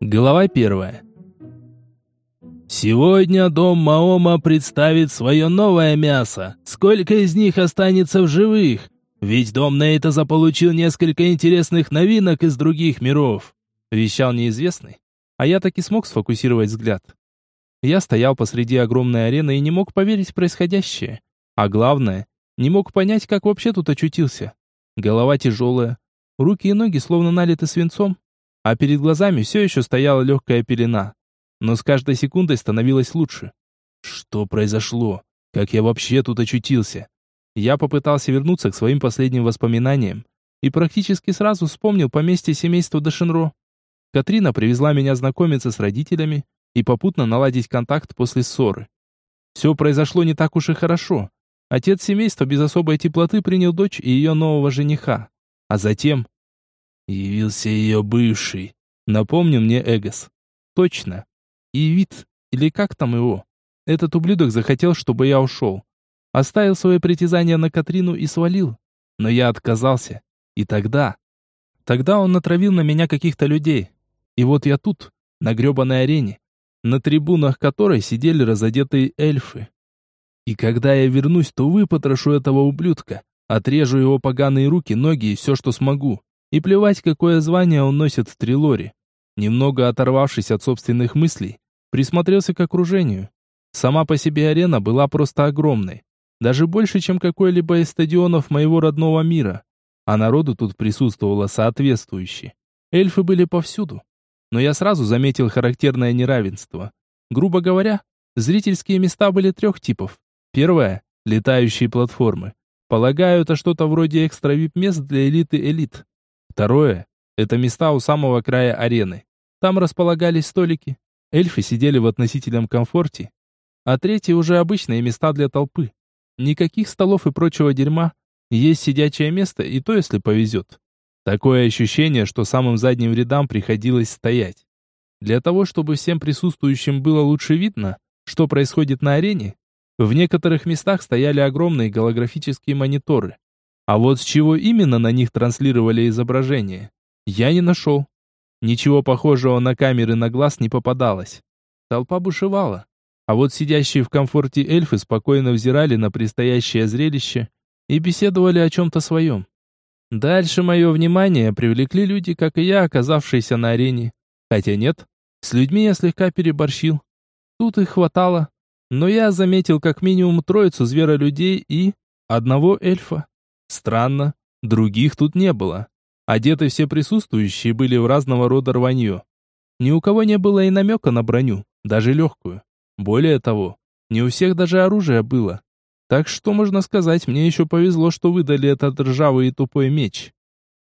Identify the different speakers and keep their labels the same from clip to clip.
Speaker 1: Глава первая. Сегодня дом Маома представит свое новое мясо. Сколько из них останется в живых? Ведь дом Нейта заполучил несколько интересных новинок из других миров. Вещал неизвестный, а я таки смог сфокусировать взгляд. Я стоял посреди огромной арены и не мог поверить в происходящее. А главное, не мог понять, как вообще тут очутился. Голова тяжелая, руки и ноги словно налиты свинцом, а перед глазами все еще стояла легкая пелена. Но с каждой секундой становилось лучше. Что произошло? Как я вообще тут очутился? Я попытался вернуться к своим последним воспоминаниям и практически сразу вспомнил поместье семейства Дашинро. Катрина привезла меня знакомиться с родителями и попутно наладить контакт после ссоры. Все произошло не так уж и хорошо. Отец семейства без особой теплоты принял дочь и ее нового жениха. А затем... Явился ее бывший. Напомню мне Эгос. Точно. И вид, или как там его. Этот ублюдок захотел, чтобы я ушел. Оставил свои притязания на Катрину и свалил. Но я отказался. И тогда... Тогда он натравил на меня каких-то людей. И вот я тут, на гребаной арене, на трибунах которой сидели разодетые эльфы. И когда я вернусь, то выпотрошу этого ублюдка, отрежу его поганые руки, ноги и все, что смогу. И плевать, какое звание он носит в Трилоре. Немного оторвавшись от собственных мыслей, присмотрелся к окружению. Сама по себе арена была просто огромной. Даже больше, чем какой-либо из стадионов моего родного мира. А народу тут присутствовало соответствующе. Эльфы были повсюду но я сразу заметил характерное неравенство. Грубо говоря, зрительские места были трех типов. Первое – летающие платформы. Полагаю, это что-то вроде экстра-вип-мест для элиты элит. Второе – это места у самого края арены. Там располагались столики. Эльфы сидели в относительном комфорте. А третье уже обычные места для толпы. Никаких столов и прочего дерьма. Есть сидячее место, и то, если повезет. Такое ощущение, что самым задним рядам приходилось стоять. Для того, чтобы всем присутствующим было лучше видно, что происходит на арене, в некоторых местах стояли огромные голографические мониторы. А вот с чего именно на них транслировали изображение, я не нашел. Ничего похожего на камеры на глаз не попадалось. Толпа бушевала. А вот сидящие в комфорте эльфы спокойно взирали на предстоящее зрелище и беседовали о чем-то своем. Дальше мое внимание привлекли люди, как и я, оказавшиеся на арене. Хотя нет, с людьми я слегка переборщил. Тут их хватало. Но я заметил как минимум троицу зверолюдей и одного эльфа. Странно, других тут не было. Одеты все присутствующие были в разного рода рванье. Ни у кого не было и намека на броню, даже легкую. Более того, не у всех даже оружие было. Так что можно сказать, мне еще повезло, что выдали этот ржавый и тупой меч.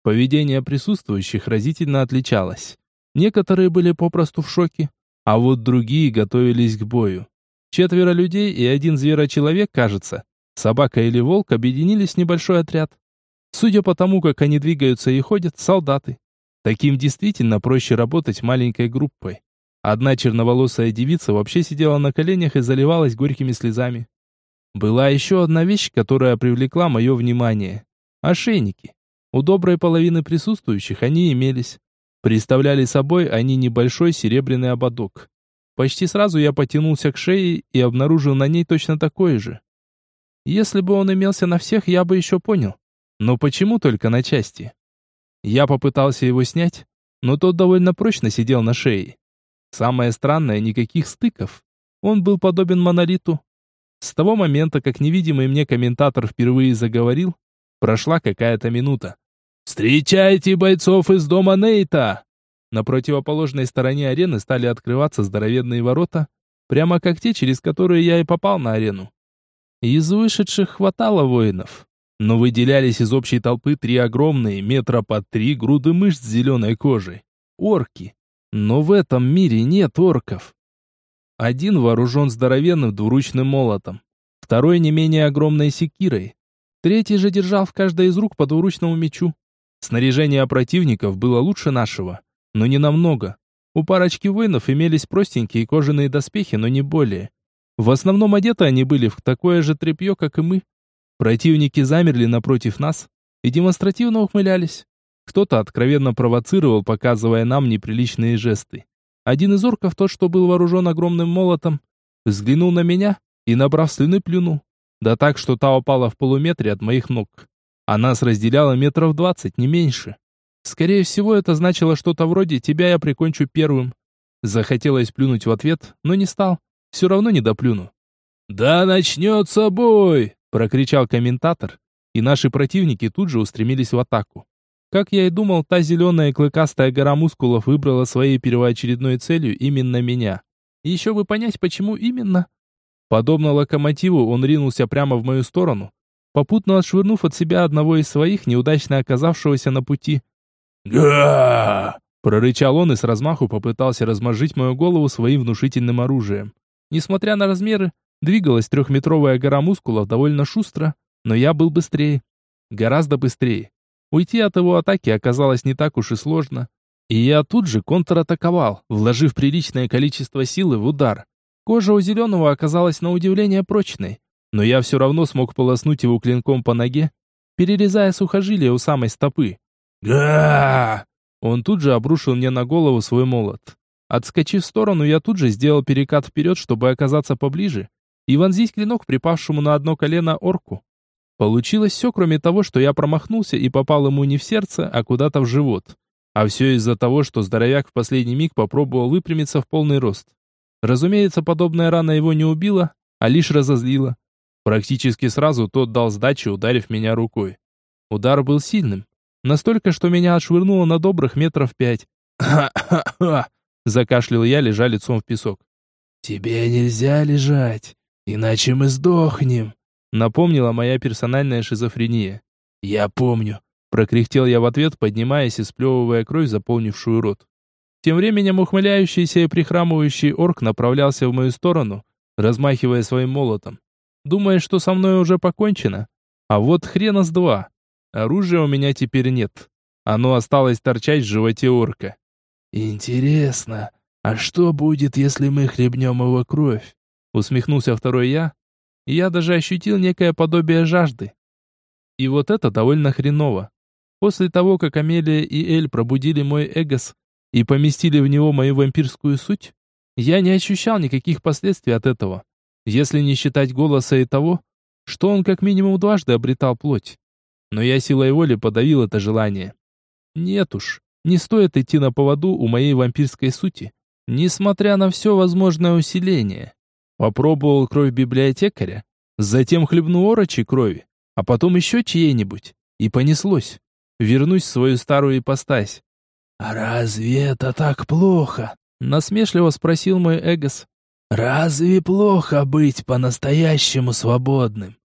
Speaker 1: Поведение присутствующих разительно отличалось. Некоторые были попросту в шоке, а вот другие готовились к бою. Четверо людей и один зверочеловек, кажется, собака или волк объединились в небольшой отряд. Судя по тому, как они двигаются и ходят, солдаты. Таким действительно проще работать маленькой группой. Одна черноволосая девица вообще сидела на коленях и заливалась горькими слезами. Была еще одна вещь, которая привлекла мое внимание. Ошейники. У доброй половины присутствующих они имелись. Представляли собой они небольшой серебряный ободок. Почти сразу я потянулся к шее и обнаружил на ней точно такой же. Если бы он имелся на всех, я бы еще понял. Но почему только на части? Я попытался его снять, но тот довольно прочно сидел на шее. Самое странное, никаких стыков. Он был подобен монолиту, с того момента, как невидимый мне комментатор впервые заговорил, прошла какая-то минута. «Встречайте бойцов из дома Нейта!» На противоположной стороне арены стали открываться здоровенные ворота, прямо как те, через которые я и попал на арену. Из вышедших хватало воинов, но выделялись из общей толпы три огромные, метра под три груды мышц с зеленой кожей. Орки. Но в этом мире нет орков. Один вооружен здоровенным двуручным молотом, второй не менее огромной секирой. Третий же держал в каждой из рук по двуручному мечу. Снаряжение противников было лучше нашего, но не намного. У парочки воинов имелись простенькие кожаные доспехи, но не более. В основном одеты они были в такое же тряпье, как и мы. Противники замерли напротив нас и демонстративно ухмылялись. Кто-то откровенно провоцировал, показывая нам неприличные жесты. Один из орков, тот, что был вооружен огромным молотом, взглянул на меня и, набрав слюны, плюнул. Да так, что та упала в полуметре от моих ног. А нас разделяло метров двадцать, не меньше. Скорее всего, это значило что-то вроде «тебя я прикончу первым». Захотелось плюнуть в ответ, но не стал. Все равно не доплюну. «Да начнется бой!» – прокричал комментатор, и наши противники тут же устремились в атаку. Как я и думал, та зеленая клыкастая гора мускулов выбрала своей первоочередной целью именно меня. Еще бы понять, почему именно. Подобно локомотиву, он ринулся прямо в мою сторону, попутно отшвырнув от себя одного из своих, неудачно оказавшегося на пути. «Га!» – прорычал он и с размаху попытался размозжить мою голову своим внушительным оружием. Несмотря на размеры, двигалась трехметровая гора мускулов довольно шустро, но я был быстрее. Гораздо быстрее. Уйти от его атаки оказалось не так уж и сложно. И я тут же контратаковал, вложив приличное количество силы в удар. Кожа у зеленого оказалась на удивление прочной, но я все равно смог полоснуть его клинком по ноге, перерезая сухожилие у самой стопы. Га Он тут же обрушил мне на голову свой молот. Отскочив в сторону, я тут же сделал перекат вперед, чтобы оказаться поближе, и вонзить клинок припавшему на одно колено орку. Получилось все, кроме того, что я промахнулся и попал ему не в сердце, а куда-то в живот. А все из-за того, что здоровяк в последний миг попробовал выпрямиться в полный рост. Разумеется, подобная рана его не убила, а лишь разозлила. Практически сразу тот дал сдачу, ударив меня рукой. Удар был сильным. Настолько, что меня отшвырнуло на добрых метров пять. «Ха-ха-ха!» Закашлял я, лежа лицом в песок. «Тебе нельзя лежать, иначе мы сдохнем», напомнила моя персональная шизофрения. «Я помню», прокряхтел я в ответ, поднимаясь и сплевывая кровь, заполнившую рот. Тем временем ухмыляющийся и прихрамывающий орк направлялся в мою сторону, размахивая своим молотом. Думая, что со мной уже покончено. А вот хрена с два. Оружия у меня теперь нет. Оно осталось торчать в животе орка. «Интересно, а что будет, если мы хлебнем его кровь?» Усмехнулся второй я, и я даже ощутил некое подобие жажды. И вот это довольно хреново. После того, как Амелия и Эль пробудили мой эгос и поместили в него мою вампирскую суть, я не ощущал никаких последствий от этого, если не считать голоса и того, что он как минимум дважды обретал плоть. Но я силой воли подавил это желание. Нет уж, не стоит идти на поводу у моей вампирской сути, несмотря на все возможное усиление. Попробовал кровь библиотекаря, затем хлебну орочи крови, а потом еще чьей-нибудь, и понеслось. Вернусь в свою старую ипостась. «А разве это так плохо?» Насмешливо спросил мой Эгос. «Разве плохо быть по-настоящему свободным?»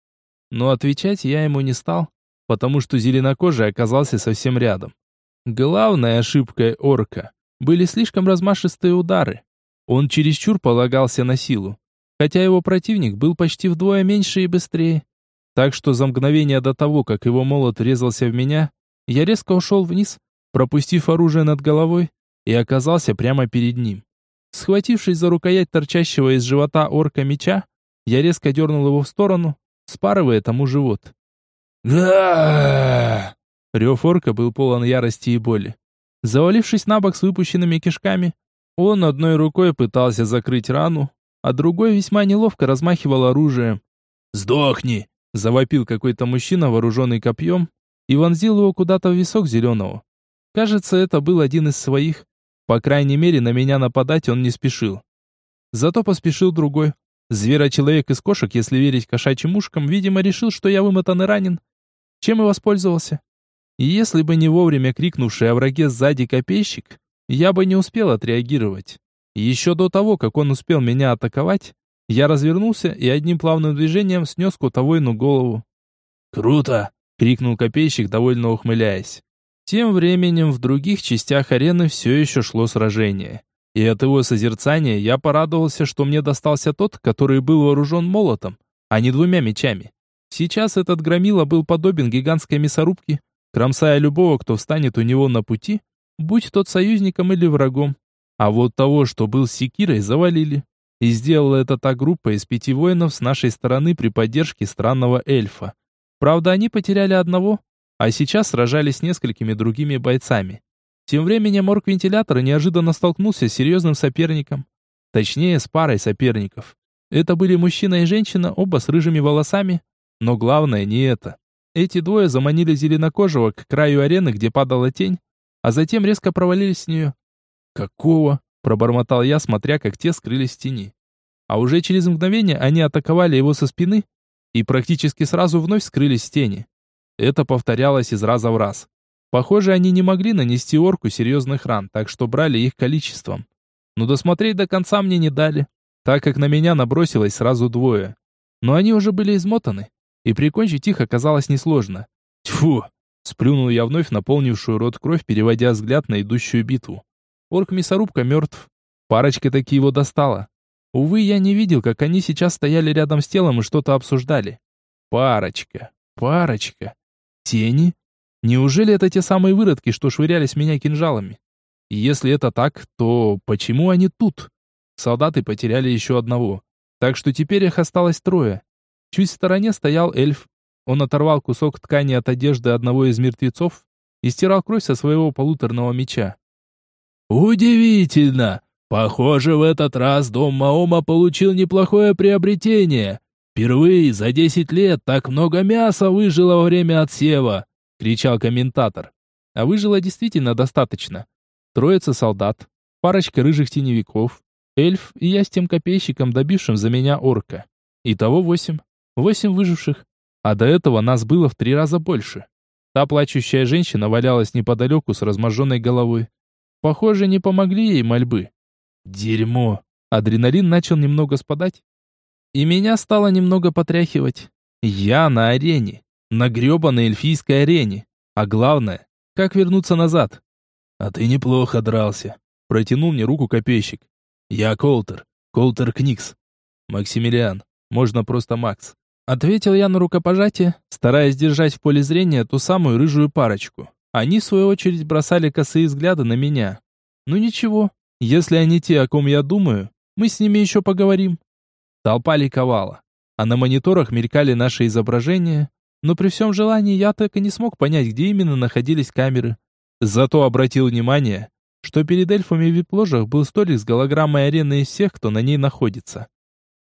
Speaker 1: Но отвечать я ему не стал, потому что зеленокожий оказался совсем рядом. Главной ошибкой орка были слишком размашистые удары. Он чересчур полагался на силу, хотя его противник был почти вдвое меньше и быстрее. Так что за мгновение до того, как его молот резался в меня, я резко ушел вниз, пропустив оружие над головой, и оказался прямо перед ним. Схватившись за рукоять торчащего из живота орка меча, я резко дернул его в сторону, спарывая тому живот. Га Рев орка был полон ярости и боли. Завалившись на бок с выпущенными кишками, он одной рукой пытался закрыть рану, а другой весьма неловко размахивал оружием. «Сдохни!» – завопил какой-то мужчина, вооруженный копьем, и вонзил его куда-то в висок зеленого. Кажется, это был один из своих. По крайней мере, на меня нападать он не спешил. Зато поспешил другой. Зверочеловек из кошек, если верить кошачьим ушкам, видимо, решил, что я вымотан и ранен. Чем и воспользовался. Если бы не вовремя крикнувший о враге сзади копейщик, я бы не успел отреагировать. Еще до того, как он успел меня атаковать, я развернулся и одним плавным движением снес кутовойну голову. «Круто!» — крикнул копейщик, довольно ухмыляясь. Тем временем в других частях арены все еще шло сражение. И от его созерцания я порадовался, что мне достался тот, который был вооружен молотом, а не двумя мечами. Сейчас этот громила был подобен гигантской мясорубке, кромсая любого, кто встанет у него на пути, будь тот союзником или врагом. А вот того, что был секирой, завалили. И сделала это та группа из пяти воинов с нашей стороны при поддержке странного эльфа. Правда, они потеряли одного,
Speaker 2: а сейчас сражались с несколькими другими бойцами. Тем временем орк вентилятора неожиданно столкнулся с серьезным соперником. Точнее, с парой соперников. Это были мужчина и женщина, оба с рыжими волосами. Но главное не это. Эти двое заманили зеленокожего к краю арены, где падала тень, а затем резко провалились с нее. «Какого?» – пробормотал я, смотря, как те скрылись в тени. А уже через мгновение они атаковали его со спины и практически сразу вновь скрылись в тени. Это повторялось из раза в раз. Похоже, они не могли нанести орку серьезных ран, так что брали их количеством. Но досмотреть до конца мне не дали, так как на меня набросилось сразу двое. Но они уже были измотаны, и прикончить их оказалось несложно. Тьфу! Сплюнул я вновь наполнившую рот кровь, переводя взгляд на идущую битву. Орк-мясорубка мертв. Парочка таки его достала. Увы, я не видел, как они сейчас стояли рядом с телом и что-то обсуждали. Парочка, парочка. Тени? Неужели это те самые выродки, что швырялись меня кинжалами? Если это так, то почему они тут? Солдаты потеряли еще одного. Так что теперь их осталось трое. Чуть в стороне стоял эльф. Он оторвал кусок ткани от одежды одного из мертвецов и стирал кровь со своего полуторного меча.
Speaker 1: «Удивительно! Похоже, в этот раз дом Маома получил неплохое приобретение. Впервые за десять лет так много мяса выжило во время отсева кричал комментатор. А выжило действительно достаточно. Троица солдат, парочка рыжих теневиков, эльф и я с тем копейщиком, добившим за меня орка. Итого восемь. Восемь выживших. А до этого нас было в три раза больше. Та плачущая женщина валялась неподалеку с разможженной головой. Похоже, не помогли ей мольбы. Дерьмо. Адреналин начал немного спадать. И меня стало немного потряхивать. Я на арене на гребаной эльфийской арене. А главное, как вернуться назад? А ты неплохо дрался. Протянул мне руку копейщик. Я Колтер. Колтер Кникс. Максимилиан. Можно просто Макс. Ответил я на рукопожатие, стараясь держать в поле зрения ту самую рыжую парочку. Они, в свою очередь, бросали косые взгляды на меня. Ну ничего, если они те, о ком я думаю, мы с ними еще поговорим. Толпа ликовала, а на мониторах мелькали наши изображения, но при всем желании я так и не смог понять, где именно находились камеры. Зато обратил внимание, что перед эльфами в вип-ложах был столик с голограммой арены из всех, кто на ней находится.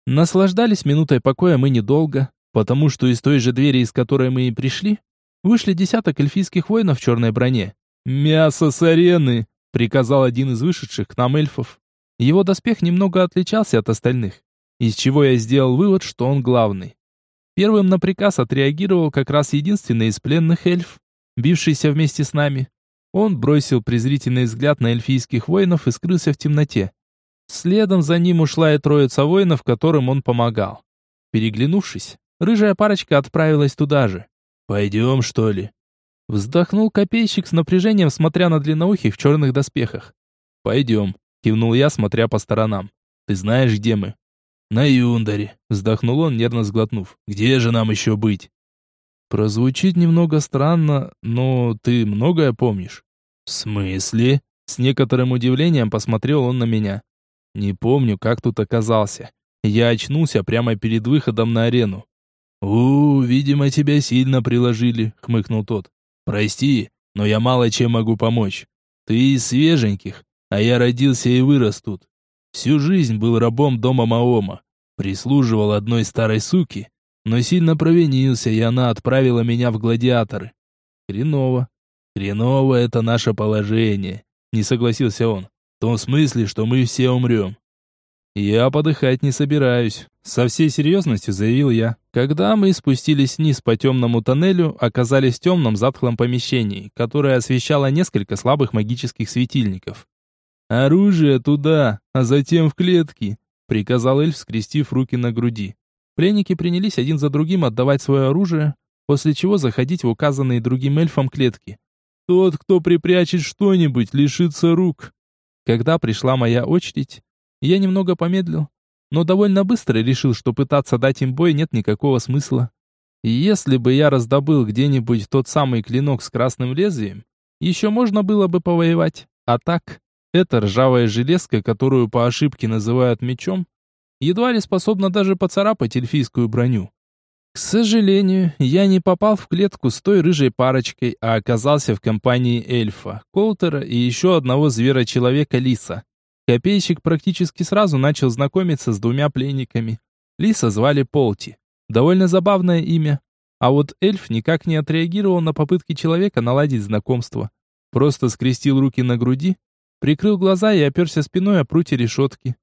Speaker 1: Наслаждались минутой покоя мы недолго, потому что из той же двери, из которой мы и пришли, вышли десяток эльфийских воинов в черной броне. «Мясо с арены!» — приказал один из вышедших к нам эльфов. Его доспех немного отличался от остальных, из чего я сделал вывод, что он главный. Первым на приказ отреагировал как раз единственный из пленных эльф, бившийся вместе с нами. Он бросил презрительный взгляд на эльфийских воинов и скрылся в темноте. Следом за ним ушла и троица воинов, которым он помогал. Переглянувшись, рыжая парочка отправилась туда же. «Пойдем, что ли?» Вздохнул копейщик с напряжением, смотря на длинноухих в черных доспехах. «Пойдем», — кивнул я, смотря по сторонам. «Ты знаешь, где мы?» «На Юндаре», — вздохнул он, нервно сглотнув. «Где же нам еще быть?» Прозвучит немного странно, но ты многое помнишь. В смысле? С некоторым удивлением посмотрел он на меня. Не помню, как тут оказался. Я очнулся прямо перед выходом на арену. «У, видимо, тебя сильно приложили», — хмыкнул тот. «Прости, но я мало чем могу помочь. Ты из свеженьких, а я родился и вырос тут. Всю жизнь был рабом дома Маома. Прислуживал одной старой суке, но сильно провинился, и она отправила меня в гладиаторы. Хреново. Хреново это наше положение, не согласился он. Том смысле, что мы все умрем. Я подыхать не собираюсь, со всей серьезностью заявил я. Когда мы спустились вниз по темному тоннелю, оказались в темном затхлом помещении, которое освещало несколько слабых магических светильников. «Оружие туда, а затем в клетки», приказал эльф, скрестив руки на груди. Пленники принялись один за другим отдавать свое оружие, после чего заходить в указанные другим эльфам клетки. Тот, кто припрячет что-нибудь, лишится рук. Когда пришла моя очередь, я немного помедлил, но довольно быстро решил, что пытаться дать им бой нет никакого смысла. Если бы я раздобыл где-нибудь тот самый клинок с красным лезвием, еще можно было бы повоевать. А так, эта ржавая железка, которую по ошибке называют мечом, едва ли способна даже поцарапать эльфийскую броню.
Speaker 2: К сожалению, я не попал в клетку с той рыжей парочкой, а оказался в компании эльфа, Колтера и еще одного звера-человека Лиса. Копейщик практически сразу начал знакомиться с двумя пленниками. Лиса звали Полти. Довольно забавное имя. А вот эльф никак не отреагировал на попытки человека наладить знакомство. Просто скрестил руки на груди, прикрыл глаза и оперся спиной о прутья решетки.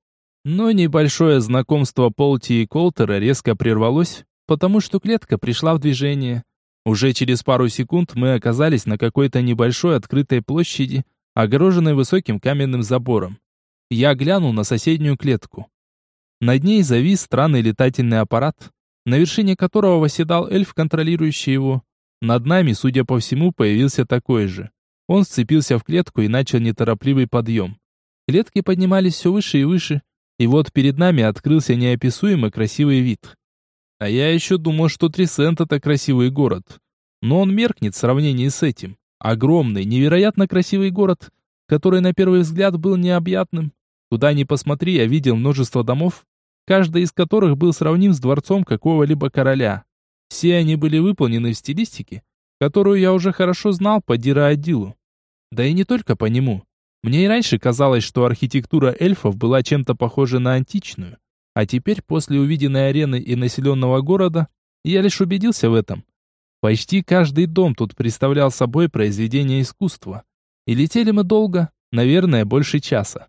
Speaker 2: Но небольшое знакомство Полти и Колтера резко прервалось, потому что клетка пришла в движение. Уже через пару секунд мы оказались на какой-то небольшой открытой площади, огороженной высоким каменным забором. Я глянул на соседнюю клетку. Над ней завис странный летательный аппарат, на вершине которого восседал эльф, контролирующий его. Над нами, судя по всему, появился такой же. Он сцепился в клетку и начал неторопливый подъем. Клетки поднимались все выше и выше, и вот перед нами открылся неописуемо красивый вид. А я еще думал, что Трисент это красивый город. Но он меркнет в сравнении с этим. Огромный, невероятно красивый город, который на первый взгляд был необъятным. Куда ни посмотри, я видел множество домов, каждый из которых был сравним с дворцом какого-либо короля. Все они были выполнены в стилистике, которую я уже хорошо знал по Дираадилу. Да и не только по нему. Мне и раньше казалось, что архитектура эльфов была чем-то похожа на античную. А теперь, после увиденной арены и населенного города, я лишь убедился в этом. Почти каждый дом тут представлял собой произведение искусства. И летели мы долго, наверное, больше часа.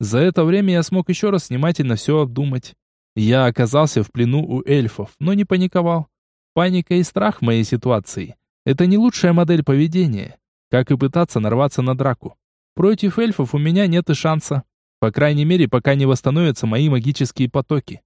Speaker 2: За это время я смог еще раз внимательно все обдумать. Я оказался в плену у эльфов, но не паниковал. Паника и страх в моей ситуации – это не лучшая модель поведения, как и пытаться нарваться на драку. Против эльфов у меня нет и шанса. По крайней мере, пока не восстановятся мои магические потоки.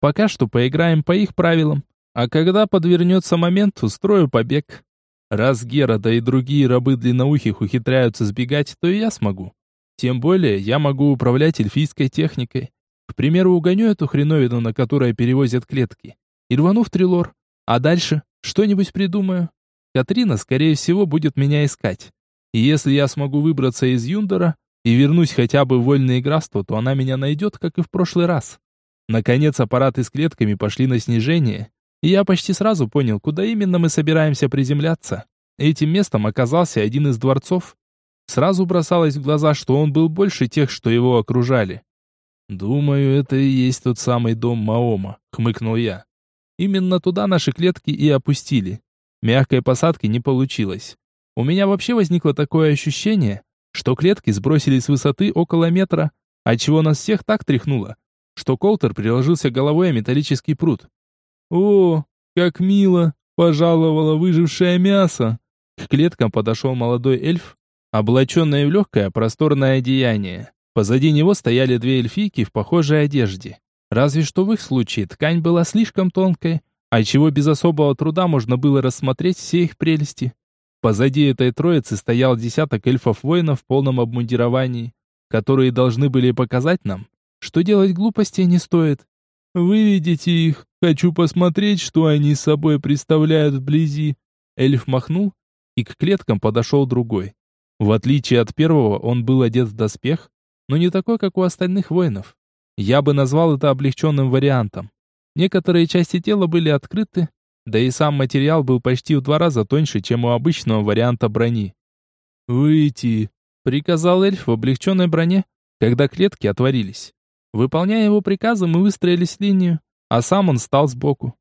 Speaker 2: Пока что поиграем по их правилам, а когда подвернется момент, устрою побег. Раз Гера, да и другие рабы длинноухих ухитряются сбегать, то и я смогу. Тем более, я могу управлять эльфийской техникой. К примеру, угоню эту хреновину, на которой перевозят клетки, и рвану в Трилор. А дальше что-нибудь придумаю. Катрина, скорее всего, будет меня искать. И если я смогу выбраться из Юндора, и вернусь хотя бы в вольное игрство, то она меня найдет, как и в прошлый раз. Наконец аппараты с клетками пошли на снижение, и я почти сразу понял, куда именно мы собираемся приземляться. Этим местом оказался один из дворцов. Сразу бросалось в глаза, что он был больше тех, что его окружали. «Думаю, это и есть тот самый дом Маома», — хмыкнул я. Именно туда наши клетки и опустили. Мягкой посадки не получилось. У меня вообще возникло такое ощущение, что клетки сбросили с высоты около метра, отчего нас всех так тряхнуло, что Колтер приложился головой о металлический пруд. «О, как мило!» — пожаловало выжившее мясо. К клеткам подошел молодой эльф, облаченный в легкое просторное одеяние. Позади него стояли две эльфийки в похожей одежде. Разве что в их случае ткань была слишком тонкой, отчего без особого труда можно было рассмотреть все их прелести. Позади этой троицы стоял десяток эльфов-воинов в полном обмундировании, которые должны были показать нам, что делать глупостей не стоит. «Выведите их, хочу посмотреть, что они собой представляют вблизи». Эльф махнул, и к клеткам подошел другой. В отличие от первого, он был одет в доспех, но не такой, как у остальных воинов. Я бы назвал это облегченным вариантом. Некоторые части тела были открыты, да и сам материал был почти в два раза тоньше, чем у обычного варианта брони. «Выйти!» — приказал эльф в облегченной броне, когда клетки отворились. Выполняя его приказы, мы выстроились в линию, а сам он стал сбоку.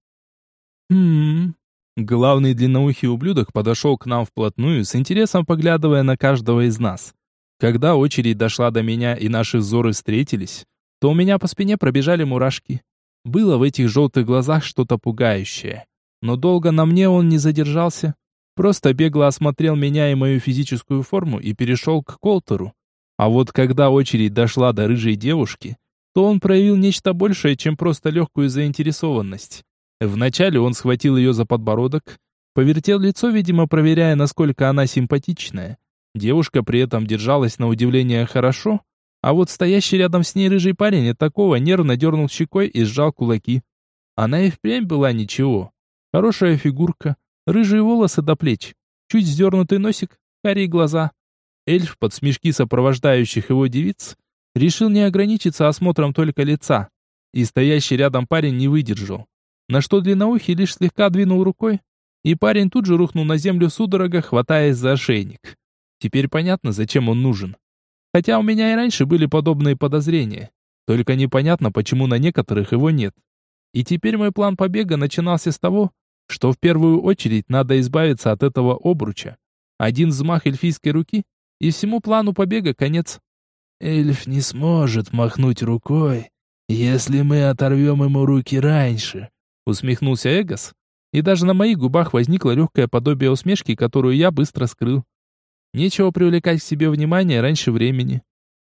Speaker 2: «Хм...» Главный длинноухий ублюдок подошел к нам вплотную, с интересом поглядывая на каждого из нас. Когда очередь дошла до меня и наши взоры встретились, то у меня по спине пробежали мурашки. Было в этих желтых глазах что-то пугающее но долго на мне он не задержался. Просто бегло осмотрел меня и мою физическую форму и перешел к Колтеру. А вот когда очередь дошла до рыжей девушки, то он проявил нечто большее, чем просто легкую заинтересованность. Вначале он схватил ее за подбородок, повертел лицо, видимо, проверяя, насколько она симпатичная. Девушка при этом держалась на удивление хорошо, а вот стоящий рядом с ней рыжий парень от такого нервно дернул щекой и сжал кулаки. Она и впрямь была ничего. Хорошая фигурка, рыжие волосы до плеч, чуть сдернутый носик, карие глаза. Эльф под смешки сопровождающих его девиц решил не ограничиться осмотром только лица. И стоящий рядом парень не выдержал. на что длинноухий лишь слегка двинул рукой, и парень тут же рухнул на землю судорога, хватаясь за ошейник. Теперь понятно, зачем он нужен. Хотя у меня и раньше были подобные подозрения. Только непонятно, почему на некоторых его нет. И теперь мой план побега начинался с того, что в первую очередь надо избавиться от этого обруча. Один взмах эльфийской руки, и всему плану побега конец.
Speaker 1: «Эльф не сможет махнуть рукой, если мы оторвем ему руки раньше»,
Speaker 2: усмехнулся Эгос, и даже на моих губах возникло легкое подобие усмешки, которую я быстро скрыл. Нечего привлекать к себе внимание раньше времени.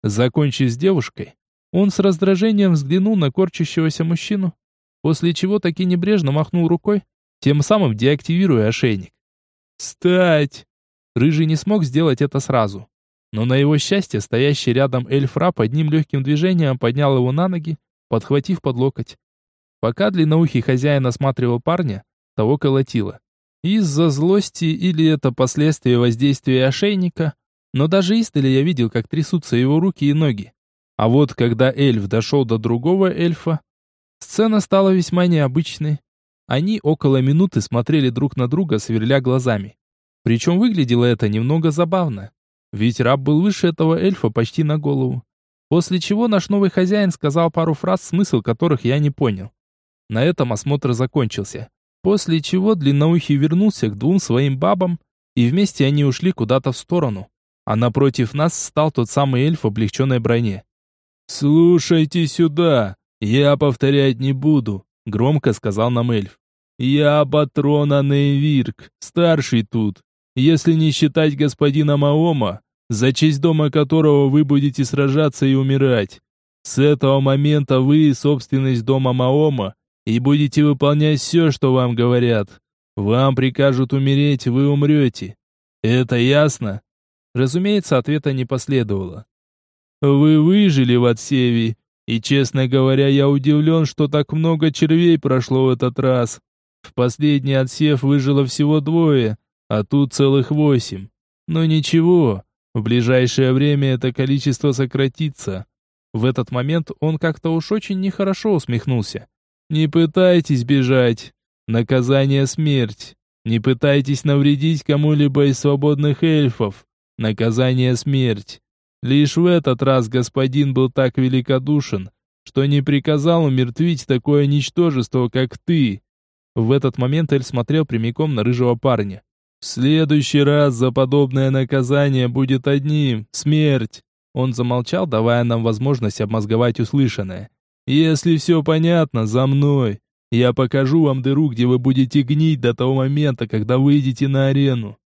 Speaker 2: Закончив с девушкой, он с раздражением взглянул на корчащегося мужчину, после чего таки небрежно махнул рукой, тем самым деактивируя ошейник. «Стать!» Рыжий не смог сделать это сразу. Но на его счастье стоящий рядом эльфра одним легким движением поднял его на ноги, подхватив под локоть. Пока длинноухий хозяин осматривал парня, того колотило. Из-за злости или это последствия воздействия ошейника, но даже издали я видел, как трясутся его руки и ноги. А вот когда эльф дошел до другого эльфа, сцена стала весьма необычной. Они около минуты смотрели друг на друга, сверля глазами. Причем выглядело это немного забавно. Ведь раб был выше этого эльфа почти на голову. После чего наш новый хозяин сказал пару фраз, смысл которых я не понял. На этом осмотр закончился. После чего длинноухий вернулся к двум своим бабам, и вместе они ушли куда-то в сторону. А напротив нас стал тот самый эльф в облегченной броне.
Speaker 1: «Слушайте сюда, я повторять не буду громко сказал нам эльф. Я Батрон Анейвирк, старший тут. Если не считать господина Маома, за честь дома которого вы будете сражаться и умирать. С этого момента вы собственность дома Маома и будете выполнять все, что вам говорят. Вам прикажут умереть, вы умрете. Это ясно? Разумеется, ответа не последовало. Вы выжили в отсеве и, честно говоря, я удивлен, что так много червей прошло в этот раз. В последний отсев выжило всего двое, а тут целых восемь. Но ничего, в ближайшее время это количество сократится. В этот момент он как-то уж очень нехорошо усмехнулся. Не пытайтесь бежать. Наказание смерть. Не пытайтесь навредить кому-либо из свободных эльфов. Наказание смерть. Лишь в этот раз господин был так великодушен, что не приказал умертвить такое ничтожество, как ты. В этот момент Эль смотрел прямиком на рыжего парня. В следующий раз за подобное наказание будет одним — смерть. Он замолчал, давая нам возможность обмозговать услышанное. Если все понятно, за мной. Я покажу вам дыру, где вы будете гнить до того момента, когда выйдете на арену.